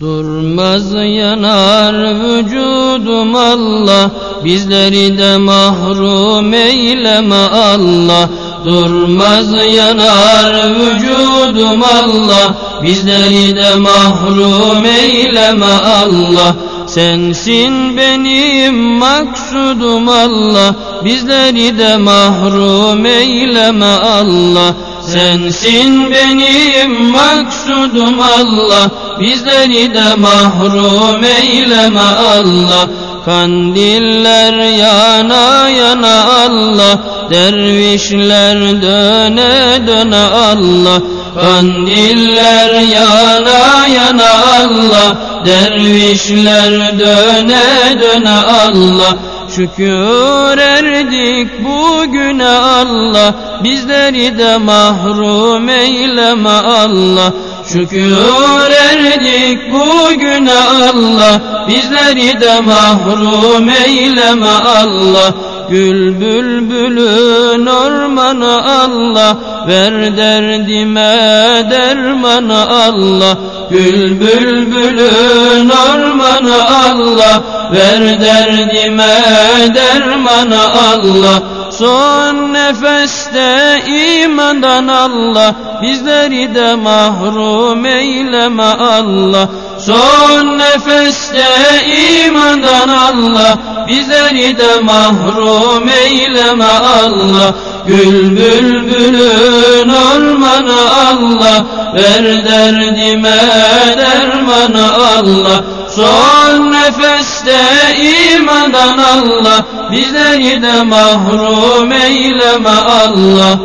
Durmaz yanar vücudum Allah Bizleri de mahrum eyleme Allah. Durmaz yanar vücudum Allah Bizleri de mahrum eyleme Allah. Sensin benim maksudum Allah Bizleri de mahrum eyleme Allah Sensin benim maksudum Allah. Bizleri de mahrum eyleme Allah. Kandiller yana yana Allah. Dervişler döne döne Allah. Kandiller yana yana Allah. Dervişler döne döne Allah Şükür erdik bugüne Allah. Bizleri de mahrum eyleme Allah. Şükür erdik bugüne Allah. Bizleri de mahrum eyleme Allah. Gül bülbülün ormanı Allah. Ver derdime dermanı Allah. Gül bülbülün ormanı Allah Ver derdime dermanı Allah. Son nefeste imandan Allah Bizleri de mahrum eyleme Allah. Son nefeste imandan Allah Bizleri de mahrum eyleme Allah. Gül bülbülün ormanı Allah Ver derdime dermanı Allah Son nefeste imandan Allah Bizleri de mahrum eyleme Allah